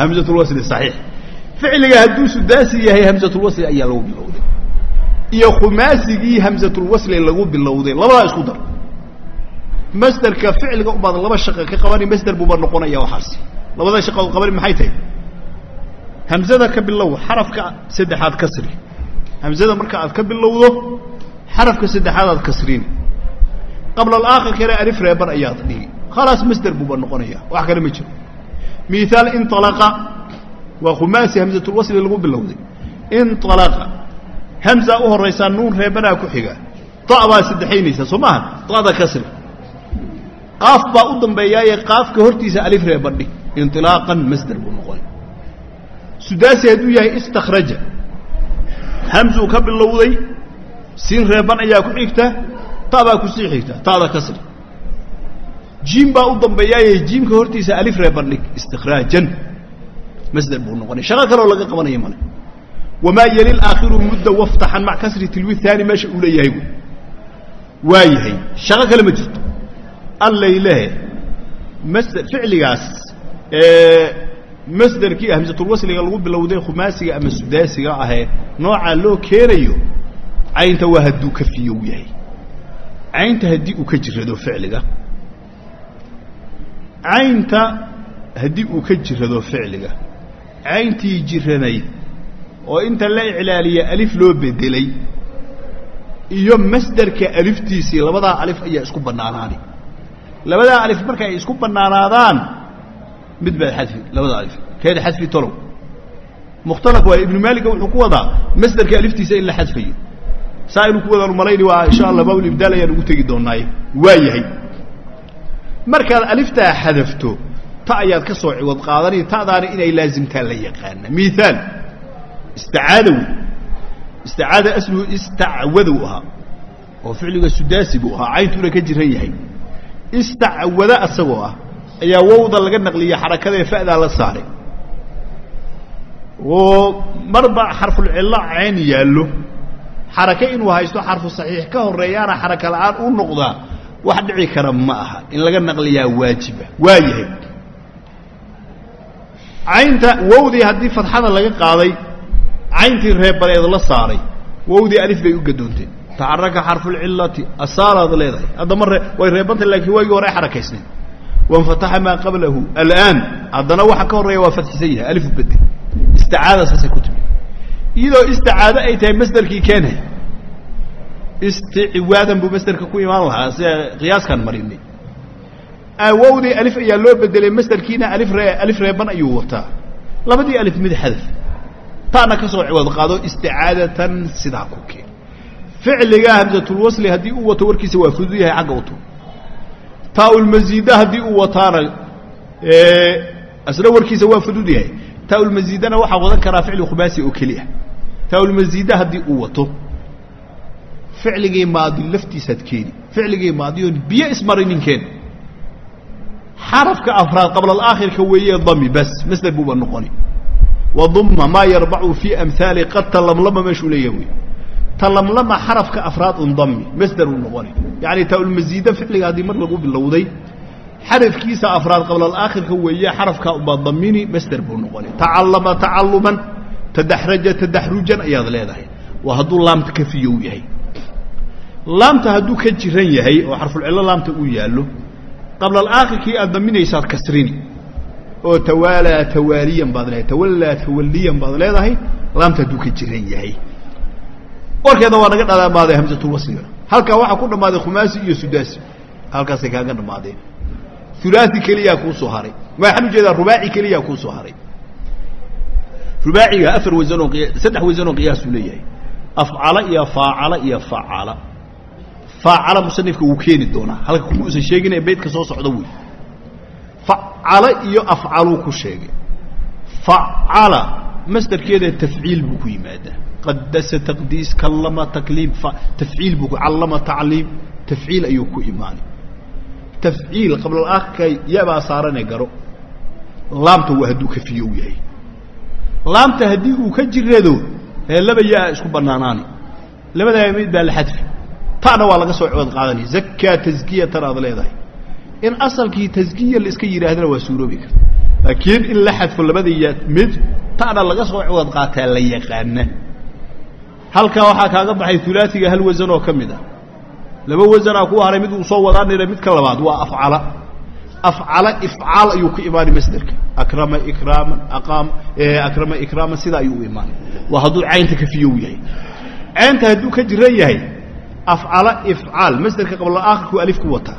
Hamsatulwasli saxiix. Ficliga hadduu sudaasi yahay hamsatulwasli ayaa lagu bilowday. Iyo khumaasigii hamsatulwasli lagu bilowday labadaa isku dar. Masderka ficliga ubaad laba shaqa ka qabani masder buuba noqonaya waxaasi labada shaqaod qabani maxay tahay? Hamzada ka bilow xarafka saddexaad kasri hamzada marka aad ka bilowdo xarafka saddexaad aad kasrini qabla alaakhirkana alif reeban ayaad dhigi khalaas masder buuba noqonaya wax kale ma jiro. Miaal inalaqa waa khumaasi hamsatulwasli lagu bilowday. Inalaqa hamzaa u horaysaa nuun reebanaa ku xiga. Da baa saddexaynaysaa soo maaha? Da'da kasri. Qaaf baa u dambeeyaaye qaafka hortiisa alif reebadhi inilaaqan masder buu noqonay sudaasi hadduu yahay istakhraja hamzuu ka bilowday siin reeban ayaa ku xigta ta baa ku sii xigta ta'da kasri jiim baa u dambeeyaaye jiimka hortiisa alif reeban dhig istikhraajan masder buu noqonay shaqo kaloo laga qabanaya male wamaa yeli aakhiru mudda waftaxan mac kasri tilwi haani meesha uu leeyahay waa yahay shaqo kale ma jirto. Allaylehe masder ficligaas masderkii hamsatulwasliga lagu bilowday khumaasiga ama sudaasiga ahee noocaa loo keenayo caynta waa hadduu ka fiyow yahay. Caynta haddii uu ka jirado ficliga. Caynta haddii uu ka jirado ficliga. Cayntii jiranayd oo inta la iclaaliya alif loo bedelay iyo masderka aliftiisii labadaa alif ayaa isku bannaanaani. Labadaa alif marka ay isku bannaanaadaan mid baad xadfi labada alif keeda xadfi tolow mukhtalaq waaye ibnu maaliga wuxuu ku wadaa masderka aliftiisa in la xadfayo. Saa inuu ku wadaan malayni waa insha allah baabul ibdaal ayaan ugu tegi doonaaye waa yahay. Markaad aliftaa xadafto ta ayaad ka soo ciwad qaadani ta'daana inay laasimtaa la yaqaana miaal istacaada wey istacaada asluhu istacwadow ahaa. Oo ficliga sudaasi buu ahaa. Cayntuuna ka jiran yahay. Istacwada asagoo ah ayaa wowda laga naqliya xarakadae fa'daa la saaray. Oo marba xarfulcillo cayn yaallo. Xarake inuu haysto xarfu saxiix ka horeeyaana xaraka la'aan u noqdaa wax dhici kara ma aha in laga naqliyaa waajiba waa yahay. Caynta wowdii haddii fadxada laga qaaday cayntii reebaneed la saaray wowdii alif bay u gadoonteen taxaraka xarfulcillati asaaraad leedahay. Hadda ma way reebantay laakiin waagii hore xarakaysnayd wanfataxa maa qablahu alaan haddana waxa ka horreeya waa fadxisan yahay alifu bedel isticaada saasay ku timi iyadoo isticaado ay tahay masderkii keenay isticiwaadan buu masderka ku imaan lahaa sida qiyaaskaan marinay wowdii alif ayaa loo bedelay masderkiina alif ree alif reeban ayuu wataa labadii alif mid xadaf taana ka soo ciwad qaado isticaadatan sidaa ku keen ficliga hamsatulwasli haddii uu wato warkiisa waa fudud yahay xagga utu taaulmasiida haddii uu wataana asna warkiisa waa fudud yahay. Taaulmasiidana waxaa wadan karaa ficli khumaasi oo keli ah taaulmasiida haddii uu wato ficligii maadi laftiisaad keeni ficligii maadiyoon biyo ismarininkeen xarafka afraad qabla alaakhirka weeye dami bas masder buuba noqoni. Waduma maa yarbacu fii amhaali qad talamlama meeshuu leeyahay wey talamlama xarafka afraad un dami masder uu noqoni yacni taaulmasiida ficliga haddii mar lagu bilowday xarafkiisa afraad qabla alaakhirka weeye xarafkaa ubaa damini masder buu noqoni tacallama tacaluman tadaxraja tadaxrujan ayaad leedahay. Waa hadduu laamta ka fiyow yahay. Laamta hadduu ka jiran yahay oo xarfulcillo laamta uu yaallo qabla alaakhirkii aad daminaysaad kasrini oo tawaalaa tawaaliyan baad leedahay tawallaa tawaliyan baad leedahay laamta hadduu ka jiran yahay warkeeda waa naga dhamaadee hamsatulwasliga halkaa waxaa ku dhammaaday khumaasi iyo sudaasi. Halkaasay kaaga dhammaadeen. Ulaai keliyaa kuu soo haray. Waxaan u jeedaa rubaaci keliyaa kuu soo haray. Rubaaciga afar wasanoo saddex wasanoo qiyaasuu leeyahay. Afcala iyo faacala iyo facala faacala musanifka wuu keeni doonaa. Halka kumuusan sheegin ee beydka soo socda wey facala iyo afcaluu ku sheegay. Facala masdarkeeda tafciil buu ku yimaadaa qadasa taqdiis kallama takliim tafciil buu callama tacliim tafciil ayuu ku imaanay tafciil qabla alaakhirka yabaa saarane garo laamta waa hadduu ka fiyow yahay laamta haddii uu ka jirado ee laba yaa isku bannaanaani labadaa mid baa la xadfi ta'na waa laga soo ciwad qaadanaya zakaa taskiyatan aad leedahay in asalkii taskiya la iska yidhaahdana waa suuroobi karta laakiin in la xadfo labada yaa mid ta'na laga soo ciwad qaataa la yaqaana halkaa waxaa kaaga baxay ulaaiga hal wasan oo ka mid ah laba wasanaa ku haray mid uu soo wadaanira midka labaad waa afcala. Afcala ifcaal ayuu ku imaanay masderka. Akrama ikraaman aqaam akrama ikraaman sidaa ayuu u imaanay. Waa hadduu caynta ka fiyow yahay. Caynta hadduu ka jiran yahay afcala ifcaal masderka qabla aakhirku alif ku wataa.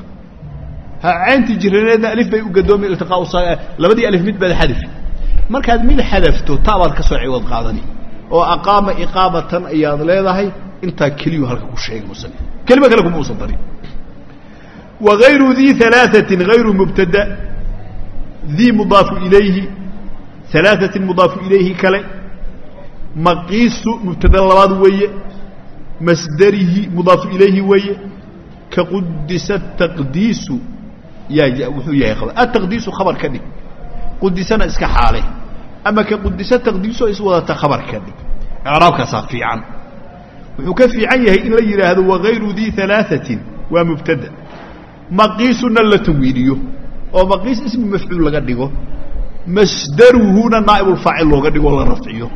Ha cayntii jiraneedna alif bay u gadoomi iltiqaa labadii alif mid baad xadafi markaad mid xadafto taabaad ka soo ciwad qaadani oo aqaama iqaamatan ayaad leedahay intaa keliyu halka ku sheegay musanif kelimo kale kuma usan darin wa gayru dii alaaثatin gayru mubtada dii mudaafu ilayhi alaaثatin mudaafu ilayhi kale maqiisu mubtada labaad weeye masdarihi mudaafu ilayhi weeye ka qudisa taqdiisu yaa wuxuu yahay ataqdiisu khabar ka dhig qudisana iska xaale ama ka qudisa taqdiiso iswadata khabar ka dhig icraabkaasaa fiican wuxuu ka fiican yahay in la yidhaahdo wagayru dii alaaثatin waa mubtada maqiisuna la tanwiiniyo oo maqiis ismi mafcuul laga dhigo masdaruhuna naa'ibulfaacil looga dhigo la rafciyo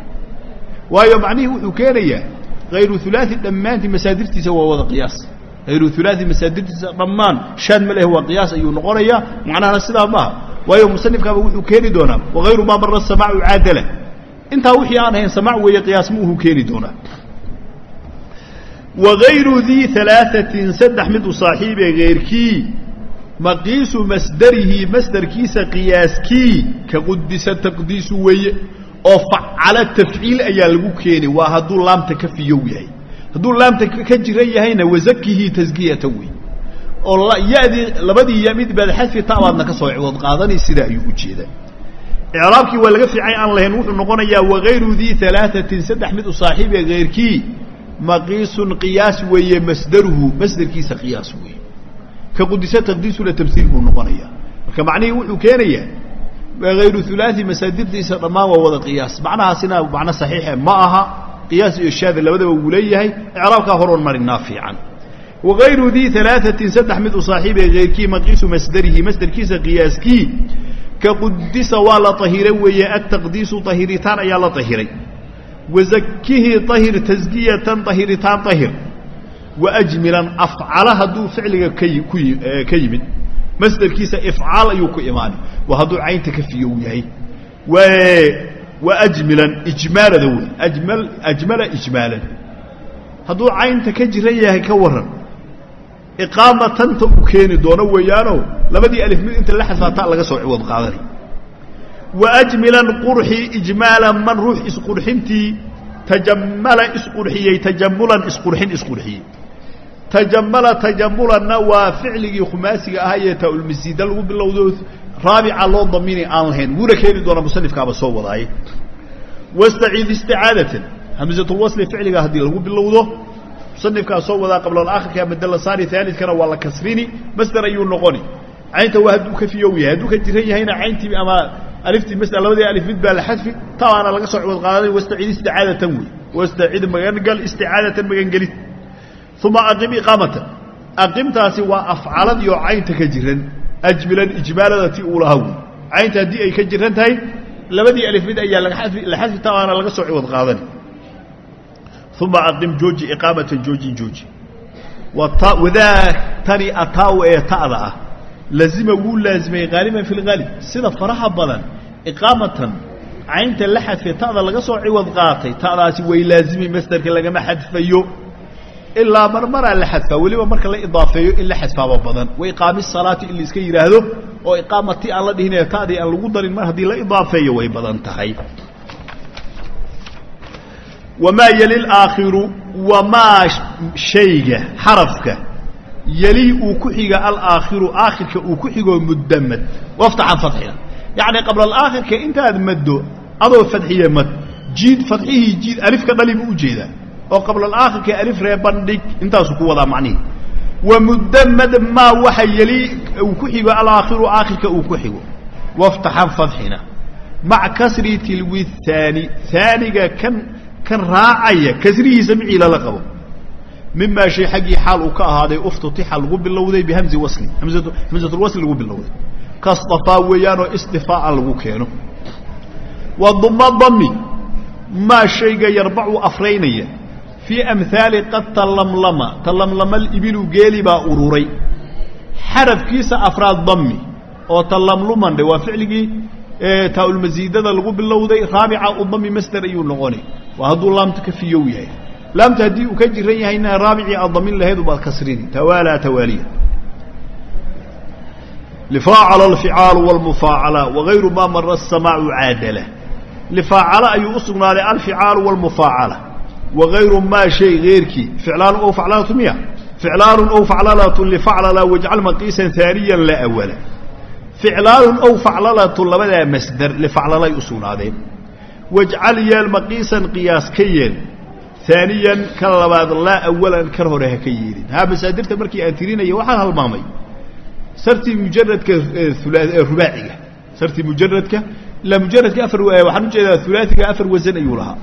waayo macnihii wuxuu keenayaa hayru ulaai dhammaantii masaadirtiisa waa wada qiyaas hayru ulaai masaadirtiisa dhammaan shaad ma leh waa qiyaas ayuu noqonayaa macnahana sidaa maaha waayo musanifkaaba wuxuu keeni doonaa wagayru maa mara samaacu caadala. Intaa wixii aan ahayn samaac weeye qiyaas ma uhuu keeni doonaa. Wagayru dii alaaثatin saddex mid u saaxiibe geyrkii maqiisu masdarihi masdarkiisa qiyaaskii ka qudisa taqdiisu weeye oo facala tafciil ayaa lagu keeni waa hadduu laamta ka fiyow yahay hadduu laamta ka jiran yahayna wazakihi tasgiyata wey oo yadii labadii ya mid baad xadfi tabaadna ka soo ciwad qaadanay sidaa ayuu u jeedaa. Icraabkii waa laga fiicay aan lahayn wuxuu noqonayaa wagayru dii alaaثatin saddex mid u saaxiibe geyrkii maqiisun qiyaas weeye masdaruhu masdarkiisa qiyaas weeye. Ka qudisa taqdiisuna tamsiil buu noqonayaa. Marka macnihii wuxuu keenayaa hayru ulaai masaadirtiisa dhammaan waa wada qiyaas. Macnahaasina macno saxiixe ma aha qiyaas iyo shaada labadaba wuu leeyahay. Icraabkaa horoon marinaa fiican wagayru dii alaaثatin saddex mid u saaxiibe geyrkii maqiisu masdarihi masdarkiisa qiyaaskii ka qudisa waa la طahira weeye ataqdiisu طahiritaan ayaa la طahiray wazakihi طahir tasgiyatan طahiritaan طahir waajmilan afcala hadduu ficliga ka yimid masderkiisa ifcaal ayuu ku imaanay waa hadduu caynta ka fiyow yahay waajmilan ijmaalada wey ajmal ajmala ijmaalan hadduu caynta ka jiran yahay ka waran iqaamatanta uu keeni doono weeyaano labadii alif mid inta la xadfaataa laga soo ciwad qaadanay waajmilan qurxi ijmaalan man ruux isqurxintii tajamala isqurxiyey tajamulan isqurxin isqurxiyey tajamala tajamulanna waa ficligii khumaasiga ahaa ee lagu bilowdo raabica loo damini aan lahayn wuuna keeni doona musanifkaaba soo wadaaye wastaciid isticaadatan hamsatulwasli ficliga haddii lagu bilowdo musanifkaa soo wadaa qablaakhirka madalasaani aalidkana waa la kasrini masder ayuu noqoni. Caynta waa hadduu ka fiyow yahay hadduu ka jiran yahayna cayntii ama aliftii masder labadii alif mid baa la xadfi tabaana laga soo ciwad qaadanay wastaciid isticaadatan wey wastaciid magangal isticaadatan magangelid uma aqim iqaamatan aqimtaasi waa afcaladiioo caynta ka jiran ajmilan ijmaalada ti uu lahaa wey caynta haddii ay ka jiran tahay labadii alif mid ayaa la xadfi tabaana laga soo ciwad qaadani uma aqim jooji iqaamatan joojin jooji wadaa tani ataaw ee ta'da ah lazima wuu laazimay haaliban fi lhaalib sida faraha badan iqaamatan caynta la xadfay ta'da laga soo ciwad qaatay ta'daasi way laazimi masderka lagama xadfayo ilaa marmaraa la xadfaa weliba marka la idaafeeyo in la xadfaaba badan wa iqaami salaati in la iska yidhaahdo oo iqaamati aan la dhihin ta'dii aan lagu darin mar haddii la idaafeeyo way badan tahay wamaa yeli aakhiru wamaa shayga xarafka yeli uu ku xiga alaakhiru aakhirka uu ku xigoo mudamad waftaxan fadxina yacni qabla alaakhirka intaad maddo adoo fadxiye mad jiid fadxihii jiid alifka dhali buu u jeedaa oo qabla alaakhirka alif ree bandhig intaasuu ku wadaa macnihi wa mudamad maa waxa yeli uu ku xigo alaakhiru aakhirka uu ku xigo waftaxan fadxina maca kasri tilwi haani haaniga kan kan raacaya kasrihiisa micii lala qabo. Mimaa shay xaggii xaal uu ka ahaaday uftutixa lagu bilowday bihamzi wasli. Hamsatulwasli lagu bilowday. Kasdafaa weeyaanoo isdifaaan lagu keeno. Wa duma dami maa shayga yarbacu afraynaya fii amhaali qad talamlama talamlama libilu geeli baa ururay. Xarafkiisa afraad dami oo talamluman waa ficligii taaulmasiidada lagu bilowday raabica u dami masder ayuu noqonay waa hadduu laamta ka fiyow yahay. Laamta haddii uu ka jiran yahayna raabicii aad damin lahayd ubaad kasrini. Tawaalaa tawaaliya. Lifaacala alficaalu walmufaacala wagayru maa mara asamaacu caadala. Lifaacala ayuu u sugnaaday alficaalu wاlmufaacala wagayru maa shay geyrkii ficlaalu ow faclalatu miya? Ficlaalun ow faclalatun lifaclala wajcal maqiisan haaniyan la awala. Ficlaalun ow faclalatun labadaa masder lifaclalay u sugnaadeen wajcal yeel maqiisan qiyaas ka yeel. Haaniyan kan labaad laa awalan kan hore ha ka yeelin. Haa masaadirta markii aan tirinaya waxaan halmaamay. Sartii mujaradka rubaaciga. Sartii mujaradka ilaa mujaradka afar waxaan u jeedaa ulaaiga afar wasan ayuu lahaa.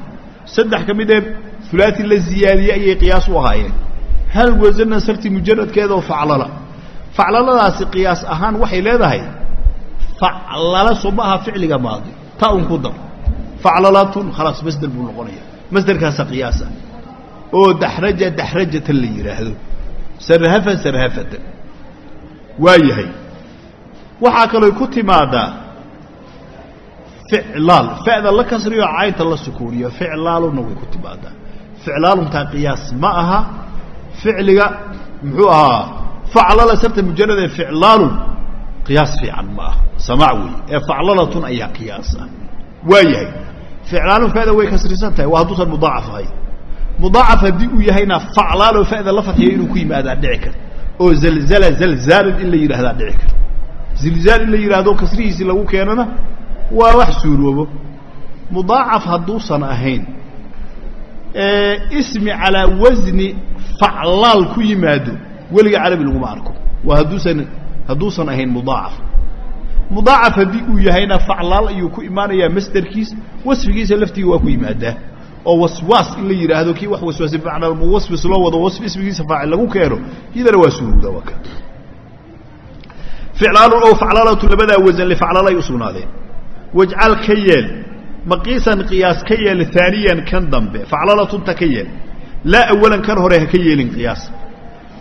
Saddex ka mid ee ulaai la ziyaadiyey ayay qiyaas u ahaayeen. Hal wasanna sartii mujaradkeedao faclala. Faclaladaasi qiyaas ahaan waxay leedahay faclala soo ma aha ficliga maadi. Ta un ku dar faclalatun khalaas masder buu noqonaya masderkaasa qiyaasa oo daxraja daxrajatan la yidhaahdo sarhafa sarhafatan waa yahay waxaa kaloo ku timaadaa ficlaal fa'da la kasriyo caynta la sukuuniyo ficlaaluna way ku timaadaa ficlaaluntaa qiyaas ma aha ficliga muxuu ahaa faclala sarta mujarada ficlaalun qiyaas fiican ma aha samaac weeye ee faclalatun ayaa qiyaasa waa yahay ficlaalun fa'da way kasrisan tahay waa hadduusan mudaacaf ahayn. Mudaacaf haddii uu yahayna faclaaloo fa'da la fadxiyo inuu ku yimaadaa dhici kara oo zalzala zalzaalan in la yidhahdaa dhici kara zilzaal in la yidhahdo kasrihiisii lagu keenana waa wax suuroobo. Mudaacaf hadduusan ahayn ismi calaa wasni faclaal ku yimaado weliga carabi laguma arko. Waa hadduusan hadduusan ahayn mudaacaf mudaacaf haddii uu yahayna faclaal ayuu ku imaanayaa masderkiis wasfigiisa laftiga waa ku yimaadaa. Oo waswaas in la yidhaahdo kii wax waswaasay bimacnaa muwaswis loo wado wasf ismigiisa faacil lagu keeno iyadana waa suurowda waka ficlaalun oo faclalatu labadaa wasan lifaclalay u sugnaadeen. Wajcal ka yeel maqiisan qiyaas ka yeel haaniyan kan dambe faclalatunta ka yeel. Laa awalan kan hore ha ka yeelin qiyaas.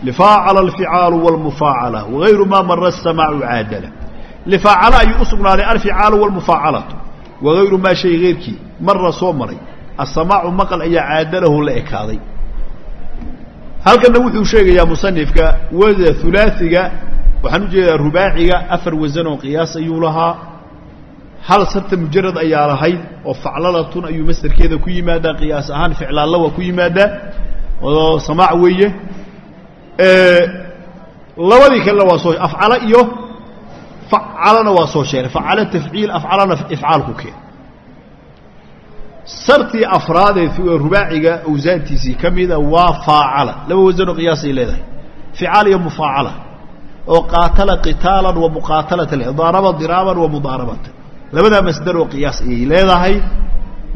Lifaacala alficaalu wاlmufaacala wagayru maa mara asamaacu caadala lifaacala ayuu u sugnaaday alficaalu wاlmufaacalatu wagayru maa shay geyrkii mara soo maray. Asamaacu maqal ayaa caadalahu la ekaaday. Halkanna wuxuu sheegayaa musanifka wada ulaaiga waxaan u jeedaa rubaaciga afar wasan oo qiyaas ayuu lahaa. Hal sarta mujarad ayaa lahayd oo faclalatun ayuu masderkeeda ku yimaadaa qiyaas ahaan ficlaalla waa ku yimaadaa. Oo samaac weeye. Labadii kalena waa soo afcala iyo facalana waa soo sheegay facala tafciil afcalana ifcaalku keen sartii afraadee rubaaciga awsaantiisii ka mida waa faacala laba wasanoo qiyaasay leedahay ficaal iyo mufaacala oo qaatala qitaalan wa muqaatalatan daaraba diraaban wa mudaarabatan labadaa masder oo qiyaas ayay leedahay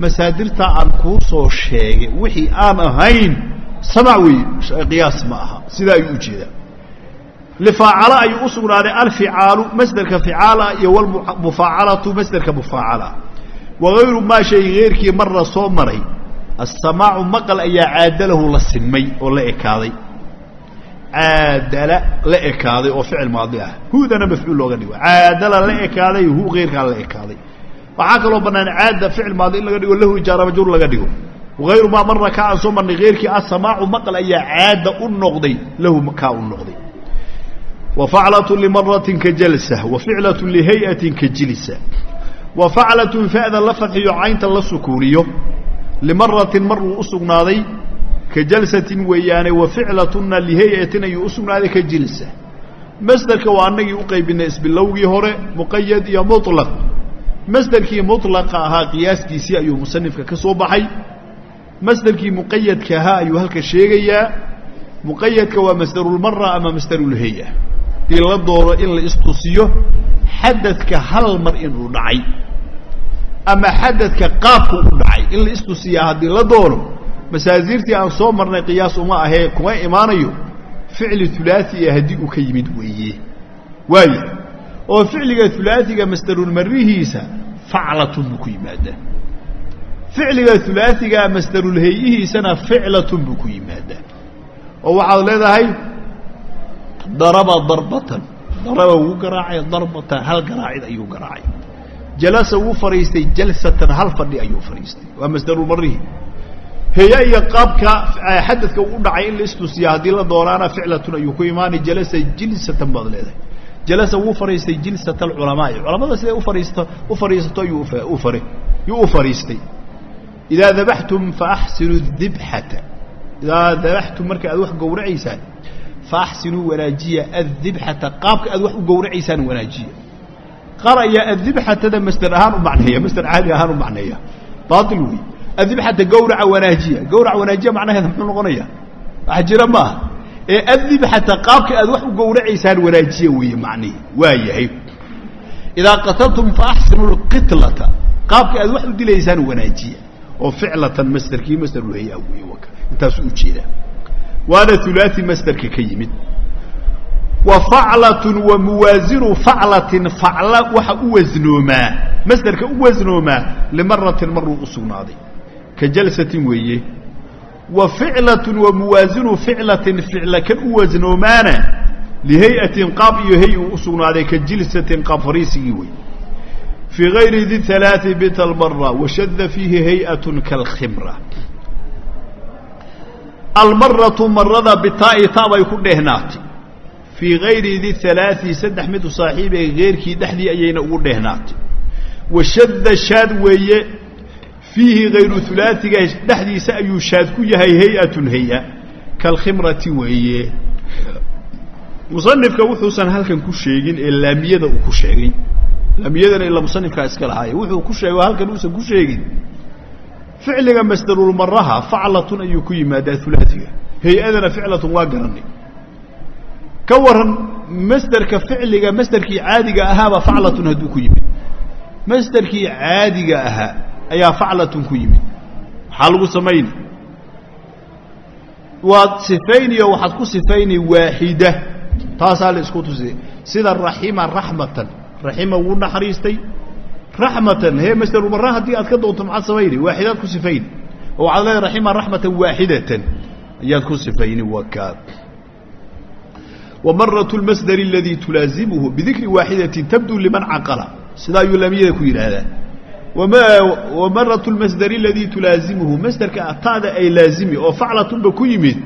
masaadirta aan kuu soo sheegay wixii aan ahayn samac wey qiyaas ma aha sidaa ayuu u jeedaa lifaacala ayuu u sugnaaday alficaalu masderka ficaala iyo wlmufaacalatu masderka mufaacala. Wagayru maa shay geyrkii marna soo maray asamaacu maqal ayaa caadalahu la sinmay oo la ekaaday. Caadala la ekaaday oo ficil maadi ah. Hudana mafcuul looga dhigo. Caadala la ekaaday hu keyrkaa la ekaaday. Waxaa kaloo banaan caada ficil maadi in laga dhigo lahu ijaara majruur laga dhigo. Wagayru maa marna kaa aan soo marnay keyrkii asamaacu maqal ayaa caada u noqday lahu kaa u noqday wa faclatu limaratin ka jalsa wa ficlatu lihay-atin ka jilisa wa faclatun fa'da la fadxiyo caynta la sukuuniyo limaratin mar uu u sugnaaday ka jalsatin weeyaane wa ficlatunna lihay-atin ayuu u sugnaaday ka jilsa. Masderka waa anagii u qaybinay isbilowgii hore muqayad iyo muطlaq masderkii muطlaqa ahaa qiyaastiisii ayuu musanifka ka soo baxay. Masderkii muqayadka ahaa ayuu halka sheegayaa. Muqayadka waa masdarulmara ama masdarulhay-a dii la doono in la istusiyo xadadka hal mar inuu dhacay ama xadadka qaabku u dhacay in la istusiyaa haddii la doono. Masaasiirtii aan soo marnay qiyaas uma ahee kuma imaanayo ficli ulaai haddii uu ka yimid weeye. Waaya oo ficliga ulaaiga masdarulmarihiisa faclatun buu ku yimaadaa ficliga ulaaiga masdarulhay-ihiisana ficlatun buu ku yimaadaa oo waxaad leedahay daraba darbatan. Daraba wuu garaacay darbatan hal garaacid ayuu garaacay. Jalasa wuu fadhiistay jalsatan hal fadhi ayuu fadhiistay waa masdarulmarihi heya iyo qaabka xadadka u dhacay in la istusiya haddii la doonaana ficlatun ayuu ku imaanay jalasa jilsatan baad leedahay. Jalasa wuu fadhiistay jilsat alculamaai culamada siday ufadhiisto u fadhiisato ayuu u faray yuu u fadhiistay idaa dabaxtum faaxsinu dibxata. Idaa dabaxtum marka aad wax gowracaysaan faaxsinuu wanaajiya addibxata qaabka aad wax u gowracaysaan wanaajiya qaar ayaa addibxatada masder ahaan u macneeya masder caadi ahaan u macneeya baail wey addibxata gawraca wanaajiya gawraca wanaajiya macnaheeda muxuu noqonaya wax jira maaha ee addibxata qaabka aad wax u gowracaysaan wanaajiya weeye macnihi waa yahay idaa qataltum faaxsinu lqitlata qaabka aad wax u dilaysaan wanaajiya oo ficlatan masderkii masderulhaya wey waka intaasuu u jeedaa waana ulaai masderka ka yimid. Wa faclatun wa muwaasinu faclatin facla waxa u wasnoomaa masderka u wasnoomaa limaratin maruu u sugnaaday. Ka jalsatin weeye. Wa ficlatun wa muwaasinu ficlatin ficla kan u wasnoomaana lihay-atin qaab iyo hay uu u ka jilsatin qaab fariisigii wey fii gayri di alaai bita lmara washada fiihi hay'atun kalkhimra almaratu marada bitaa'i ta bay ku dheehnaatay. Fii gayri di alaai saddex mid u saaxiibee geyrkii dhexdii ayayna ugu dheehnaatay. Washadda shaad weeye fiihi hayru ulaaiga dhexdiisa ayuu shaad ku yahay hay'atun hay'a kalkhimrati weeye. Musanifka wuxuusan halkan ku sheegin ee laamiyada uu ku sheegay. Laamiyadana ila musanifkaa iska lahaaye wuxuu ku sheego halkan uusan ku sheegin ficliga masdarulmaraha faclatun ayuu ku yimaadaa ulaaiga hay'adana ficlatun waa garanay ka waran masderka ficliga masderkii caadiga ahaaba faclatun hadduu ku yimid. Masderkii caadiga ahaa ayaa faclatun ku yimid. Maxaa lagu samayni waad sifayniyo waxaad ku sifayni waaxida. Taasaa la isku tusiyay sida raxima raxmatan raxima wuu naxariistay raxmatan hee masder ubara haddii aad ka doonto maxaad samayni? Waaxidaad ku sifayni oo waxaad leedahay raxima raxmatan waaxidatan ayaad ku sifayni waa kaad. Wamarat lmasdar aladii tulaazimuhu bidikri waaxidatin tabdu liman caqala. Sidaa ayuu laamiyada ku yidhaahdaa. Wamarat lmasdari aladii tulaazimuhu masderka ataada ay laazimi oo faclatunba ku yimid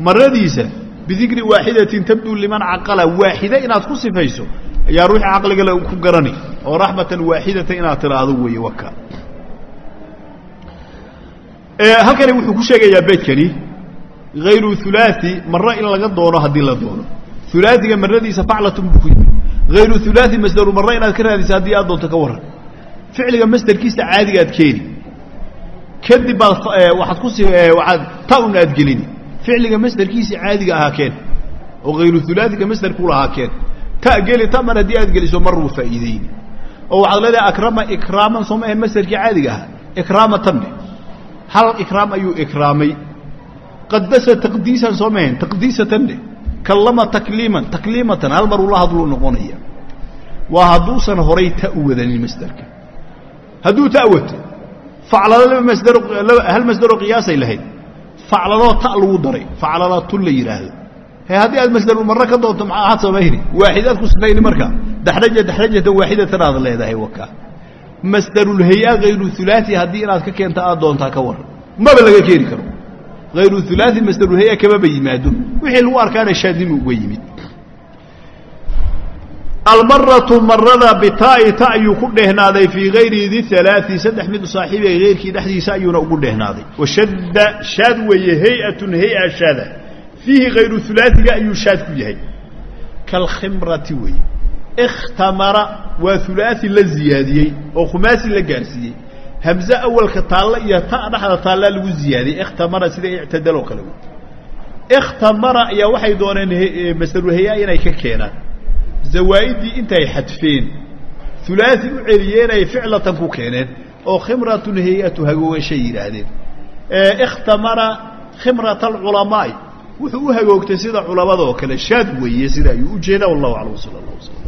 maradiisa bidikri waaxidatin tabdu liman caqala waaxida inaad ku sifayso ayaa ruuxi caqligale ku garani oo raxmatan waaxidata inaad tiraahdo weeye waka halkani wuxuu ku sheegayaa beydkani hayru ulaai maro in laga doono haddii la doono. Ulaaiga maradiisa faclatun buu ku yimid. Hayru ulaai masdaru maro inaad ka raadisa haddii aad doonto ka warran. Ficliga masderkiisa caadiga aad keeni. Kadib baad waaad ku waaad taun aad gelini. Ficliga masderkiisa caadiga ahaa keen oo hayru ulaaiga masderkuu lahaa keen ta geli taman haddii aad geliso mar wuu faa'iideyni oo waxaad leedahay akrama ikraaman soo ma ahayn masderkii caadiga ahaa. Ikraamatan dhe hal ikraam ayuu ikraamay. Qadasa taqdiisan soo ma ahayn taqdiisatan dhe kallama takliiman takliimatan hal mar ula hadluu noqonaya. Waa hadduusan horay ta u wadanin masderka hadduu ta wato faclalo laba masdaro hal masdaroo qiyaasay lahayd. Faclaloo ta lagu daray faclala tun la yidhaahdo haddii aad masdarulmarro ka doonto maxaa aad samayni waaxidaad ku sifayni marka. Daxraja daxrajatan waaxidatan aad leedahay wakaa masdarulhay-a hayru ulaai haddii inaad ka keenta aad doontaa ka waran maba laga keeni karo. Hayru ulaai masdarulhay-a kamaba yimaado. Wixii lagu arkaana shaadimi uga yimid. Almaratu marada bitaa'i ta ayuu ku dheehnaaday fii hayri di alaai saddex mid saaxiibe heyrkii dhexdiisa ayuuna ugu dheehnaaday. Washadda shaad weeye hay'atun hay'a shaada fiihi hayru ulaaiga ayuu shaad ku yahay kalkhimrati weeye ikhtamara waa ulaai la ziyaadiyey oo khumaasi la gaarsiiyey hamze awalka taalla iyo ta dhexda taallaa lagu ziyaadiyey ikhtamara sida ictadaloo kale wey ikhtamara ayaa waxay dooneen masdarulhay-a inay ka keenaan zawaa'iddii intay xadfeen ulaai u celiyeen ay ficlatan ku keeneen oo khimratun hay'atu hagoogashay yidhaahdeen ikhtamara khimrata alculamaa'i wuxuu u hagoogtay sida culamada oo kale shaad weeye sida ayuu u jeedaa wallahu aclam sala allah wasala